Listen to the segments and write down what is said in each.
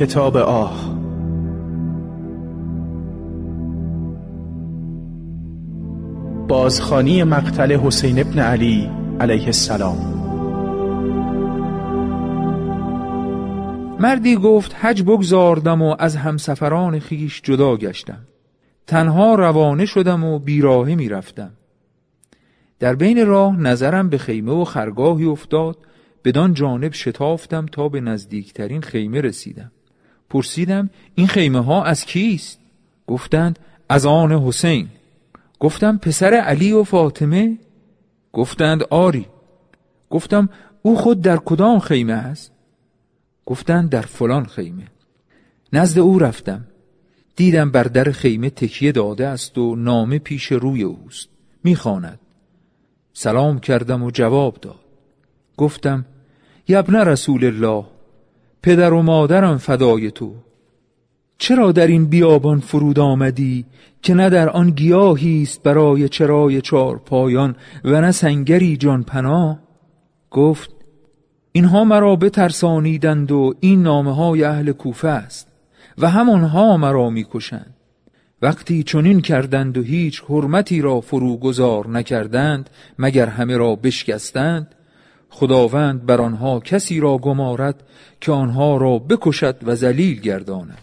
کتاب آه. بازخانی مقتل حسین ابن علی علیه السلام. مردی گفت حج بگذاردم و از همسفران خیش جدا گشتم. تنها روانه شدم و بیراهه می رفتم در بین راه نظرم به خیمه و خرگاهی افتاد. بدان جانب شتافتم تا به نزدیکترین خیمه رسیدم. پرسیدم این خیمه ها از کیست؟ گفتند از آن حسین. گفتم پسر علی و فاطمه؟ گفتند آری. گفتم او خود در کدام خیمه است؟ گفتند در فلان خیمه. نزد او رفتم. دیدم بر در خیمه تکیه داده است و نامه پیش روی اوست. می‌خواند. سلام کردم و جواب داد. گفتم یبن رسول الله پدر و مادرم فدای تو. چرا در این بیابان فرود آمدی که نه در آن گیاهی است برای چرای چار پایان و نه سنگری جان پناه؟ گفت اینها مرا بترسانیدند و این نامه های اهل کوفه است و همانها مرا می‌کشند. وقتی چنین کردند و هیچ حرمتی را فروگذار نکردند مگر همه را بشکستند؟ خداوند بر آنها کسی را گمارد که آنها را بکشد و ذلیل گرداند.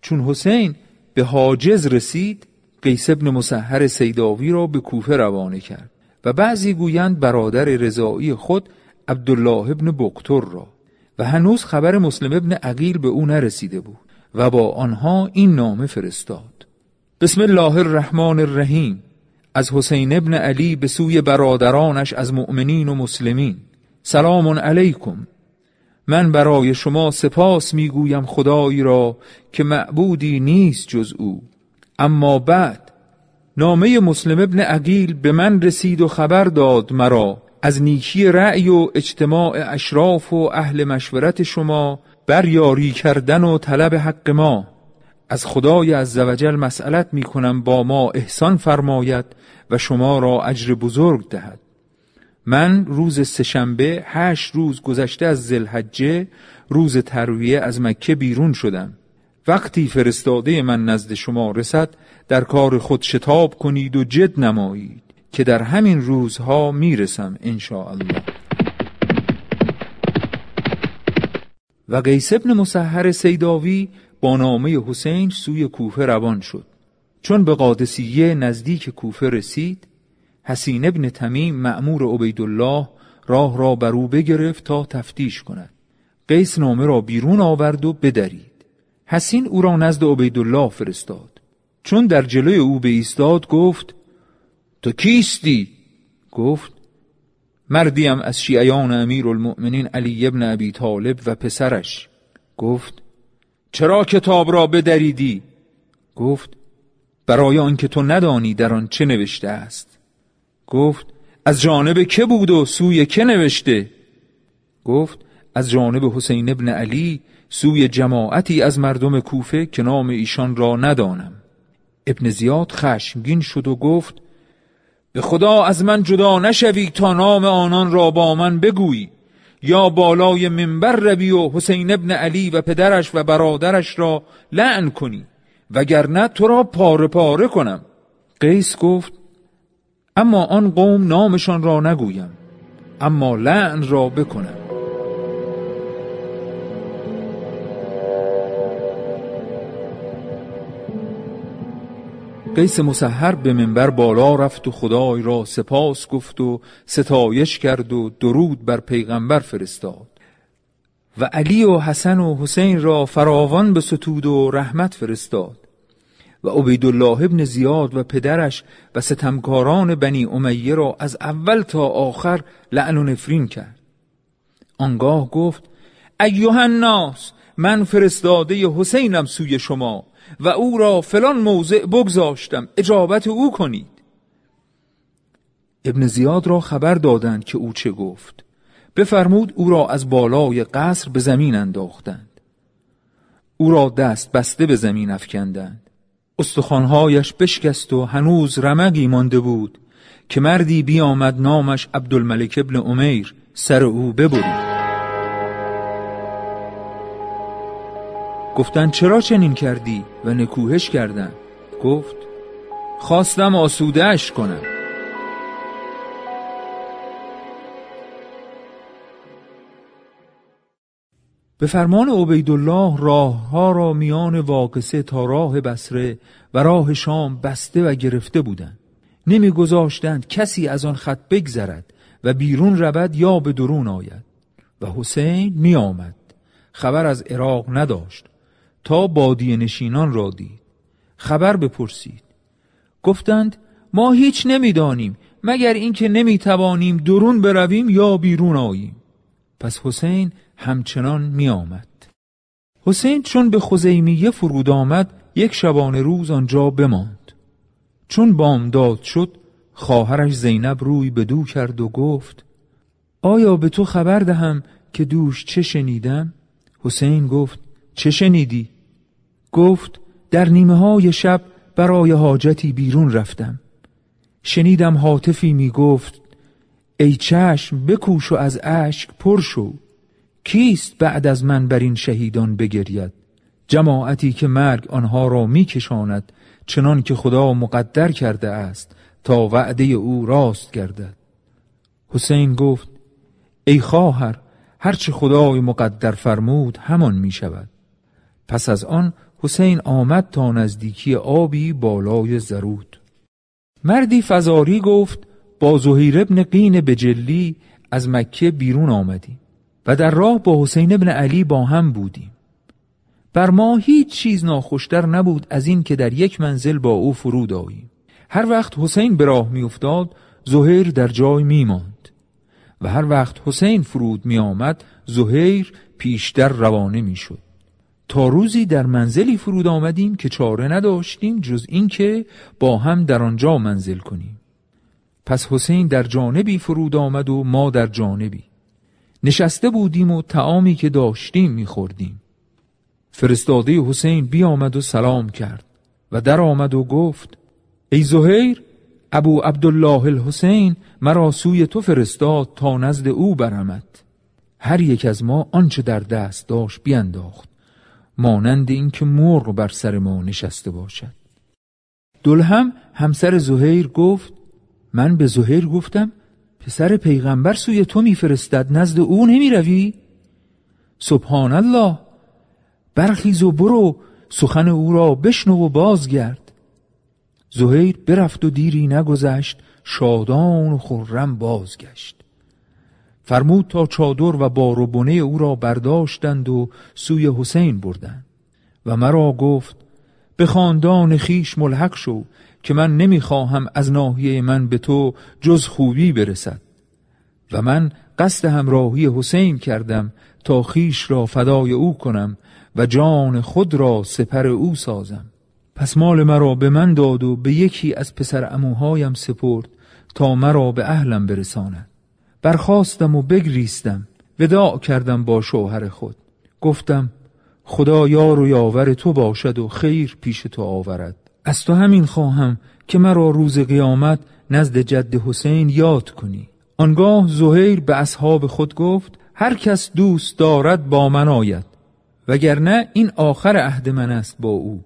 چون حسین به حاجز رسید قیس ابن مسحر سیداوی را به کوفه روانه کرد و بعضی گویند برادر رضایی خود عبدالله ابن بکتر را و هنوز خبر مسلم ابن عقیل به او نرسیده بود و با آنها این نامه فرستاد. بسم الله الرحمن الرحیم. از حسین ابن علی به سوی برادرانش از مؤمنین و مسلمین. سلام علیکم. من برای شما سپاس می‌گویم خدایی را که معبودی نیست جز او. اما بعد نامه مسلم ابن عقیل به من رسید و خبر داد مرا. از نیکی رأی و اجتماع اشراف و اهل مشورت شما بر یاری کردن و طلب حق ما. از خدای عزوجل مسئلت می کنم با ما احسان فرماید و شما را اجر بزرگ دهد. من روز سهشنبه هشت روز گذشته از زلحجه روز ترویه از مکه بیرون شدم. وقتی فرستاده من نزد شما رسد در کار خود شتاب کنید و جد نمایید که در همین روزها می‌رسم الله و قیس ابن مسحر سیداوی با نامه حسین سوی کوفه روان شد. چون به قادسیه نزدیک کوفه رسید حسین ابن تمیم معمور عبیدالله راه را بر او بگرفت تا تفتیش کند. قیس نامه را بیرون آورد و بدرید. حسین او را نزد عبیدالله فرستاد. چون در جلوی او به ایستاد گفت تو کیستی؟ گفت مردیم از شیعیان امیر المؤمنین علی ابن ابی طالب و پسرش. گفت چرا کتاب را بدریدی؟ گفت برای آنکه تو ندانی در آن چه نوشته است. گفت از جانب که بود و سوی که نوشته؟ گفت از جانب حسین ابن علی سوی جماعتی از مردم کوفه که نام ایشان را ندانم. ابن زیاد خشمگین شد و گفت به خدا از من جدا نشوی تا نام آنان را با من بگویی یا بالای منبر روی و حسین ابن علی و پدرش و برادرش را لعن کنی. وگرنه تو را پاره پاره کنم. قیس گفت اما آن قوم نامشان را نگویم اما لعن را بکنم. قیس مسحر به منبر بالا رفت و خدای را سپاس گفت و ستایش کرد و درود بر پیغمبر فرستاد. و علی و حسن و حسین را فراوان به ستود و رحمت فرستاد. و عبیدالله ابن زیاد و پدرش و ستمکاران بنی امیه را از اول تا آخر لعن و نفرین کرد. آنگاه گفت ایوه الناس من فرستاده حسینم سوی شما و او را فلان موضع بگذاشتم اجابت او کنید. ابن زیاد را خبر دادند که او چه گفت. بفرمود او را از بالای قصر به زمین انداختند. او را دست بسته به زمین افکندند. استخوانهایش بشکست و هنوز رمقی مانده بود که مردی بیامد نامش عبدالملک ابن امیر سر او ببرید گفتند چرا چنین کردی؟ و نکوهش کردند. گفت خواستم آسودهش کنم. به فرمان عبیدالله ها را میان واقسه تا راه بسره و راه شام بسته و گرفته بودند. نمیگذاشتند کسی از آن خط بگذرد و بیرون رود یا به درون آید. و حسین می آمد خبر از عراق نداشت. تا بادی نشینان را دید. خبر بپرسید. گفتند ما هیچ نمی‌دانیم. مگر اینکه نمی‌توانیم درون برویم یا بیرون آییم؟ پس حسین همچنان می آمد حسین چون به خزیمیه فرود آمد یک شبانه روز آنجا بماند چون بامداد شد خواهرش زینب روی به دو کرد و گفت آیا به تو خبر دهم که دوش چه شنیدم؟ حسین گفت چه شنیدی؟ گفت در نیمه های شب برای حاجتی بیرون رفتم شنیدم حاطفی می گفت ای چشم بکوش و از اشک پر شو کیست بعد از من بر این شهیدان بگرید؟ جماعتی که مرگ آنها را میکشاند چنان که خدا مقدر کرده است تا وعده او راست گردد. حسین گفت ای خواهر هرچه خدای مقدر فرمود همان می شود پس از آن حسین آمد تا نزدیکی آبی بالای زرود. مردی فزاری گفت با زهیر ابن قین بجلی از مکه بیرون آمدیم. و در راه با حسین ابن علی با هم بودیم. بر ما هیچ چیز ناخوشتر نبود از این که در یک منزل با او فرود آییم. هر وقت حسین به راه میافتاد زهیر در جای میماند. و هر وقت حسین فرود می آمد زهیر پیشتر روانه می‌شد. تا روزی در منزلی فرود آمدیم که چاره نداشتیم جز اینکه با هم در آنجا منزل کنیم. پس حسین در جانبی فرود آمد و ما در جانبی. نشسته بودیم و تعامی که داشتیم میخوردیم. فرستاده حسین بیامد و سلام کرد و در آمد و گفت ای زهیر ابو عبدالله الحسین مرا سوی تو فرستاد تا نزد او برمد. هر یک از ما آنچه در دست داشت بینداخت مانند اینکه مرغ بر سر ما نشسته باشد. دلهم همسر زهیر گفت من به زهیر گفتم پسر پیغمبر سوی تو میفرستد. نزد او نمی روی؟ سبحان الله برخیز و برو. سخن او را بشنو و بازگرد. زهیر برفت و دیری نگذشت. شادان و خرم بازگشت. فرمود تا چادر و بار و بنه او را برداشتند و سوی حسین بردند. و مرا گفت به خاندان خیش ملحق شو. که من نمی‌خواهم از ناحیه من به تو جز خوبی برسد. و من قصد همراهی حسین کردم تا خیش را فدای او کنم و جان خود را سپر او سازم. پس مال مرا به من داد و به یکی از پسر اموهایم سپرد تا مرا به اهلم برساند. برخواستم و بگریستم وداع کردم با شوهر خود. گفتم خدا یار و یاور تو باشد و خیر پیش تو آورد. از تو همین خواهم که مرا روز قیامت نزد جد حسین یاد کنی. آنگاه زهیر به اصحاب خود گفت هر کس دوست دارد با من آید وگرنه این آخر عهد من است با او.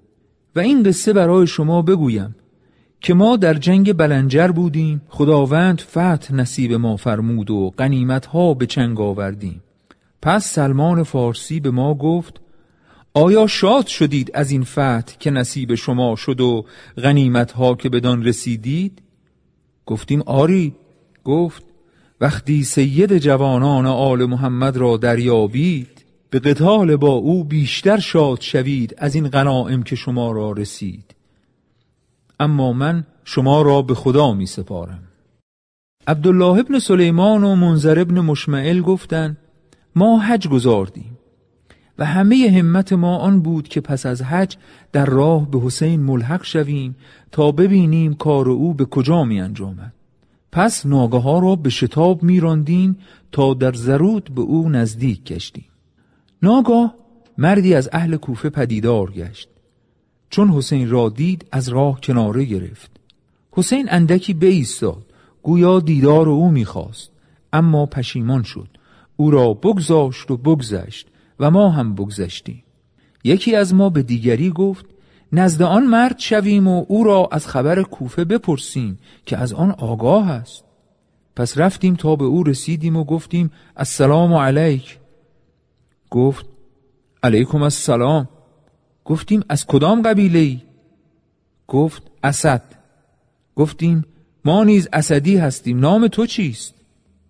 و این قصه برای شما بگویم که ما در جنگ بلنجر بودیم خداوند فتح نصیب ما فرمود و قنیمت ها به چنگ آوردیم. پس سلمان فارسی به ما گفت آیا شاد شدید از این فتح که نصیب شما شد و غنیمت ها که بدان رسیدید؟ گفتیم آری. گفت وقتی سید جوانان آل محمد را دریابید به قتال با او بیشتر شاد شوید از این غنائم که شما را رسید. اما من شما را به خدا می سپارم. عبدالله ابن سلیمان و منظر ابن مشمعل گفتند ما حج گذاردیم و همه همت ما آن بود که پس از حج در راه به حسین ملحق شویم تا ببینیم کار او به کجا می انجامد. پس ناگه ها را به شتاب می راندیم تا در زرود به او نزدیک گشتیم. ناگاه مردی از اهل کوفه پدیدار گشت. چون حسین را دید از راه کناره گرفت. حسین اندکی بایستاد. گویا دیدار او می‌خواست اما پشیمان شد. او را بگذاشت و بگذشت. و ما هم بگذشتیم. یکی از ما به دیگری گفت نزد آن مرد شویم و او را از خبر کوفه بپرسیم که از آن آگاه است. پس رفتیم تا به او رسیدیم و گفتیم السلام علیک. گفت علیکم السلام. گفتیم از کدام قبیله ای؟ گفت اسد. گفتیم ما نیز اسدی هستیم نام تو چیست؟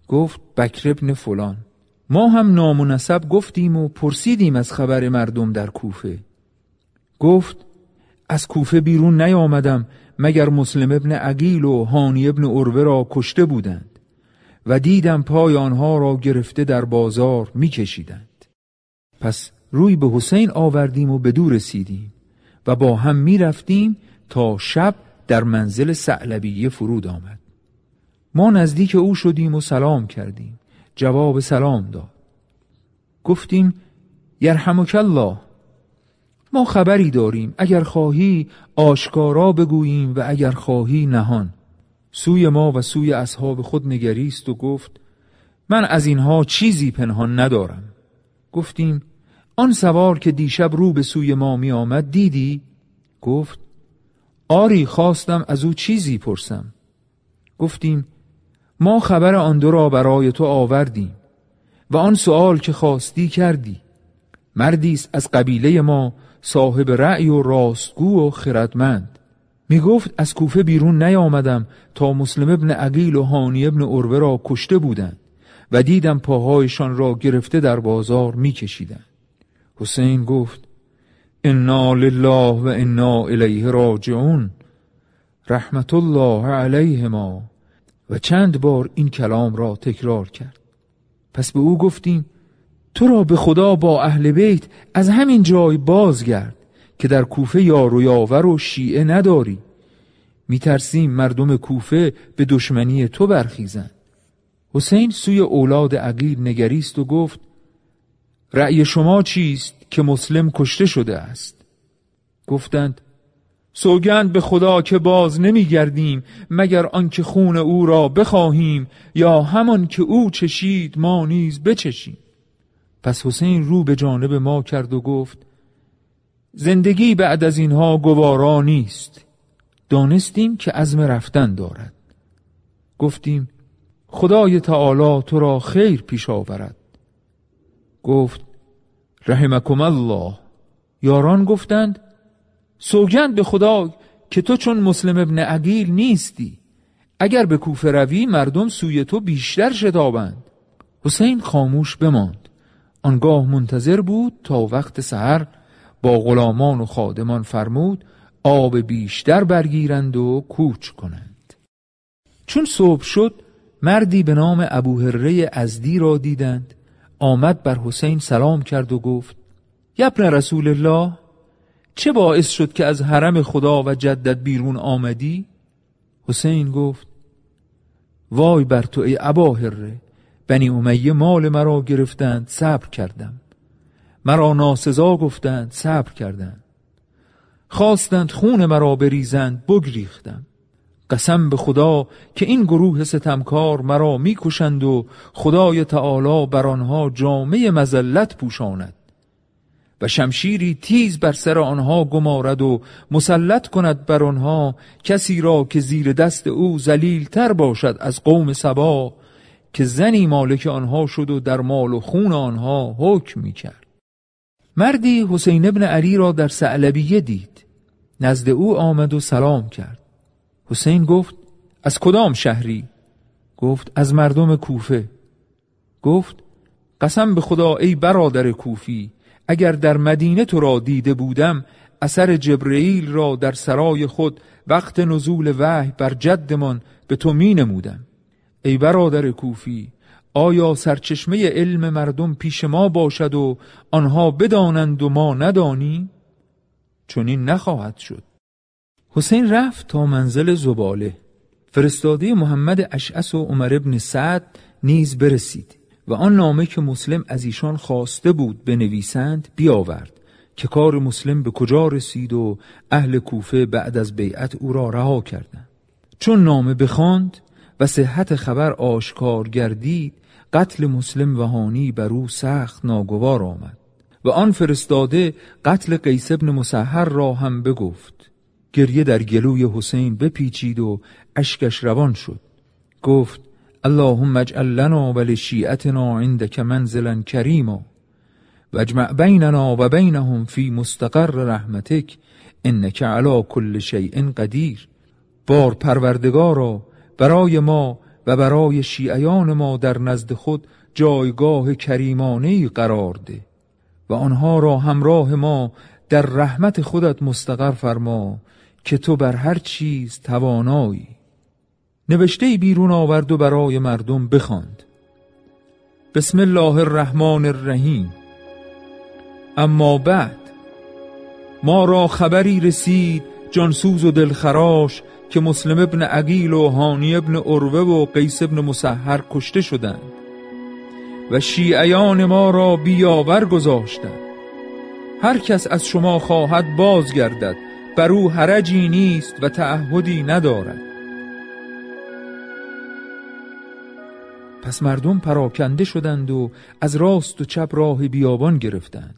گفت بکر ابن فلان. ما هم نام و نسب گفتیم و پرسیدیم از خبر مردم در کوفه. گفت از کوفه بیرون نیامدم مگر مسلم ابن عقیل و هانی ابن عروه را کشته بودند و دیدم پای آنها را گرفته در بازار میکشیدند. پس روی به حسین آوردیم و به دور رسیدیم و با هم می‌رفتیم تا شب در منزل سعلبیه فرود آمد. ما نزدیک او شدیم و سلام کردیم. جواب سلام داد. گفتیم یرحمک الله ما خبری داریم اگر خواهی آشکارا بگوییم و اگر خواهی نهان. سوی ما و سوی اصحاب خود نگریست و گفت من از اینها چیزی پنهان ندارم. گفتیم آن سوار که دیشب رو به سوی ما می آمد دیدی؟ گفت آری خواستم از او چیزی پرسم. گفتیم ما خبر آن دو را برای تو آوردیم و آن سؤال که خواستی کردی. مردی است از قبیله ما صاحب رأی و راستگو و خردمند. می گفت از کوفه بیرون نیامدم تا مسلم ابن عقیل و هانی ابن عروه را کشته بودند و دیدم پاهایشان را گرفته در بازار میکشیدند. حسین گفت انا لله و انا الیه راجعون. رحمت الله علیه ما و چند بار این کلام را تکرار کرد. پس به او گفتیم تو را به خدا با اهل بیت از همین جای بازگرد که در کوفه یار و یاور و شیعه نداری. میترسیم مردم کوفه به دشمنی تو برخیزند. حسین سوی اولاد عقیل نگریست و گفت رأی شما چیست که مسلم کشته شده است؟ گفتند سوگند به خدا که باز نمیگردیم مگر آنکه خون او را بخواهیم یا همان که او چشید ما نیز بچشیم. پس حسین رو به جانب ما کرد و گفت زندگی بعد از اینها گوارا نیست. دانستیم که عزم رفتن دارد. گفتیم خدای تعالی تو را خیر پیش آورد. گفت رحمکم الله. یاران گفتند سوگند به خدا که تو چون مسلم ابن عقیل نیستی. اگر به کوفه روی مردم سوی تو بیشتر شتابند. حسین خاموش بماند. آنگاه منتظر بود تا وقت سحر با غلامان و خادمان فرمود آب بیشتر برگیرند و کوچ کنند. چون صبح شد مردی به نام ابو هره ازدی را دیدند. آمد بر حسین سلام کرد و گفت یبن رسول الله؟ چه باعث شد که از حرم خدا و جدت بیرون آمدی؟ حسین گفت وای بر تو ای ابا هره بنی امیه مال مرا گرفتند صبر کردم. مرا ناسزا گفتند صبر کردند. خواستند خون مرا بریزند بگریختم. قسم به خدا که این گروه ستمکار مرا می‌کشند و خدای تعالی بر آنها جامعه مزلت پوشاند. و شمشیری تیز بر سر آنها گمارد و مسلط کند بر آنها کسی را که زیر دست او تر باشد از قوم سبا که زنی مالک آنها شد و در مال و خون آنها حکم می کرد مردی حسین ابن علی را در سعلبیه دید. نزد او آمد و سلام کرد. حسین گفت از کدام شهری؟ گفت از مردم کوفه. گفت قسم به خدا ای برادر کوفی اگر در مدینه تو را دیده بودم اثر جبرئیل را در سرای خود وقت نزول وحی بر جدمان به تو می نمودم ای برادر کوفی آیا سرچشمه علم مردم پیش ما باشد و آنها بدانند و ما ندانی؟ چون این نخواهد شد. حسین رفت تا منزل زباله. فرستاده محمد اشعس و عمر ابن سعد نیز برسید. و آن نامه که مسلم از ایشان خواسته بود بنویسند بیاورد که کار مسلم به کجا رسید و اهل کوفه بعد از بیعت او را رها کردند. چون نامه بخواند و صحت خبر آشکار گردید قتل مسلم و هانی بر او سخت ناگوار آمد و آن فرستاده قتل قیس ابن مسحر را هم بگفت. گریه در گلوی حسین بپیچید و اشکش روان شد. گفت اللهم اجعل لنا و لشیعتنا عندك منزلا کریما و اجمع بیننا و بینهم فی مستقر رحمتک انک علی کل شیء قدیر بار پروردگارا برای ما و برای شیعیان ما در نزد خود جایگاه کریمانه قرار ده. و آنها را همراه ما در رحمت خودت مستقر فرما که تو بر هر چیز توانایی. نوشته بیرون آورد و برای مردم بخواند. بسم الله الرحمن الرحیم. اما بعد ما را خبری رسید جانسوز و دلخراش که مسلم ابن عقیل و هانی ابن اروه و قیس ابن مسحر کشته شدند و شیعیان ما را بیاور گذاشتند. هر کس از شما خواهد بازگردد بر او حرجی نیست و تعهدی ندارد. پس مردم پراکنده شدند و از راست و چپ راه بیابان گرفتند.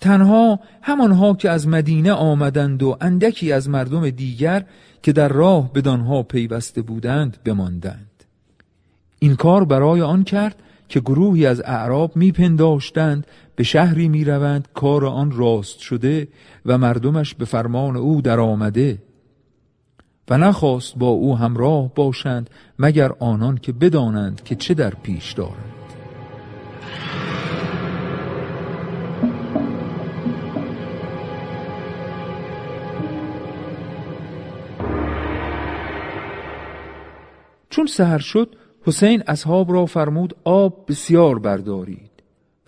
تنها همانها که از مدینه آمدند و اندکی از مردم دیگر که در راه بدانها پیوسته بودند بماندند. این کار برای آن کرد که گروهی از اعراب میپنداشتند به شهری می‌روند کار آن راست شده و مردمش به فرمان او در آمده و نخواست با او همراه باشند مگر آنان که بدانند که چه در پیش دارند. چون سهر شد حسین اصحاب را فرمود آب بسیار بردارید.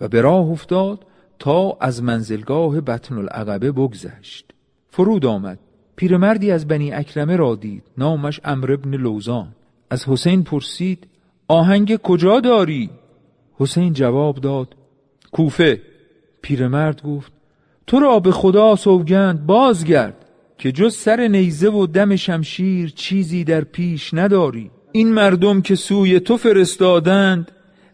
و به راه افتاد تا از منزلگاه بطن العقبه بگذشت. فرود آمد. پیرمردی از بنی اکرمه را دید نامش امر ابن لوزان. از حسین پرسید آهنگ کجا داری؟ حسین جواب داد کوفه. پیرمرد گفت تو را به خدا سوگند بازگرد که جز سر نیزه و دم شمشیر چیزی در پیش نداری. این مردم که سوی تو فرستادند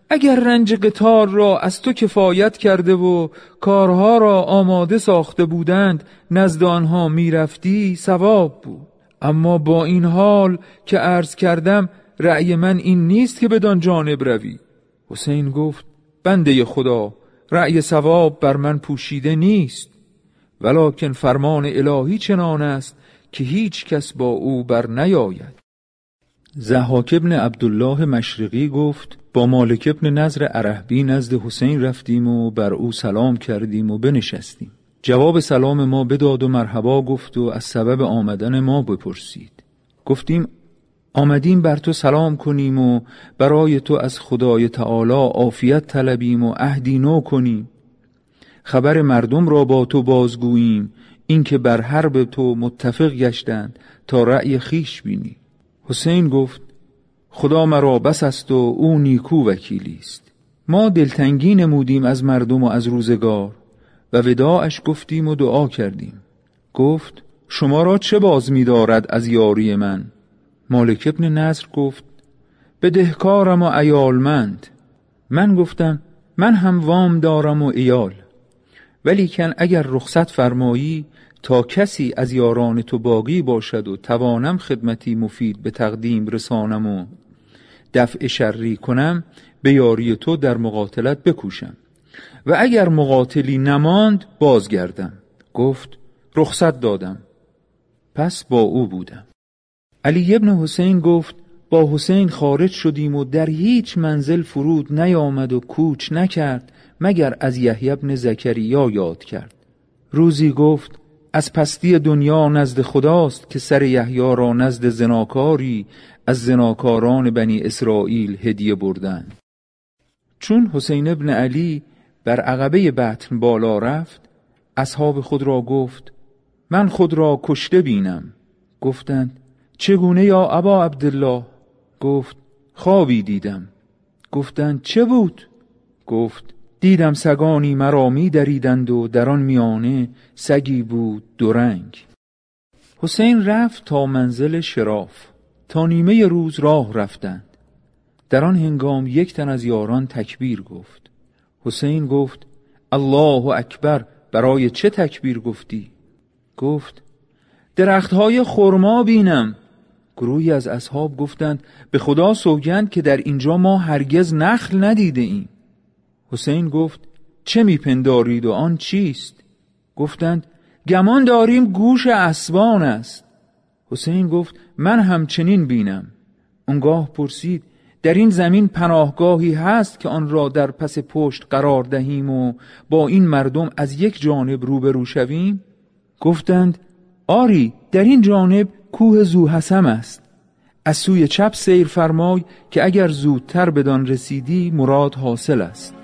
اگر رنج قطار را از تو کفایت کرده و کارها را آماده ساخته بودند نزد آنها می‌رفتی ثواب بود. اما با این حال که عرض کردم رأی من این نیست که بدان جانب روی. حسین گفت بنده خدا رأی ثواب بر من پوشیده نیست. ولکن فرمان الهی چنان است که هیچ کس با او بر نیاید. زحاک ابن عبدالله مشرقی گفت با مالک ابن نظر عرهبی نزد حسین رفتیم و بر او سلام کردیم و بنشستیم. جواب سلام ما بداد و مرحبا گفت و از سبب آمدن ما بپرسید. گفتیم آمدیم بر تو سلام کنیم و برای تو از خدای تعالی عافیت طلبیم و عهدی نو کنیم. خبر مردم را با تو بازگوییم اینکه بر حرب تو متفق گشتند تا رأی خیش بینی. حسین گفت خدا مرا بس است و او نیکو وکیلی است. ما دلتنگی نمودیم از مردم و از روزگار و وداعش گفتیم و دعا کردیم. گفت شما را چه باز می دارد از یاری من؟ مالک ابن نصر گفت بدهکارم و ایالمند من گفتم من هم وام دارم و ایال ولیکن اگر رخصت فرمایی تا کسی از یاران تو باقی باشد و توانم خدمتی مفید به تقدیم رسانم و دفع شری کنم به یاری تو در مقاتلت بکوشم. و اگر مقاتلی نماند بازگردم. گفت رخصت دادم. پس با او بودم. علی ابن حسین گفت با حسین خارج شدیم و در هیچ منزل فرود نیامد و کوچ نکرد مگر از یحیی ابن زکریا یاد کرد. روزی گفت از پستی دنیا نزد خداست که سر یحیی را نزد زناکاری از زناکاران بنی اسرائیل هدیه بردند چون حسین ابن علی بر عقبه بطن بالا رفت اصحاب خود را گفت من خود را کشته بینم. گفتند چگونه یا ابا عبدالله؟ گفت خوابی دیدم. گفتند چه بود؟ گفت دیدم سگانی مرا می دریدند و در آن میانه سگی بود رنگ. حسین رفت تا منزل شراف تا نیمه روز راه رفتند. در آن هنگام یک تن از یاران تکبیر گفت. حسین گفت الله اکبر برای چه تکبیر گفتی؟ گفت درختهای خرما بینم. گروهی از اصحاب گفتند به خدا سوگند که در اینجا ما هرگز نخل ندیده ایم. حسین گفت چه میپندارید و آن چیست؟ گفتند گمان داریم گوش اسبان است. حسین گفت من همچنین بینم. اونگاه پرسید در این زمین پناهگاهی هست که آن را در پس پشت قرار دهیم و با این مردم از یک جانب روبرو شویم؟ گفتند آری در این جانب کوه زوحسم است. از سوی چپ سیر فرمای که اگر زودتر بدان رسیدی مراد حاصل است.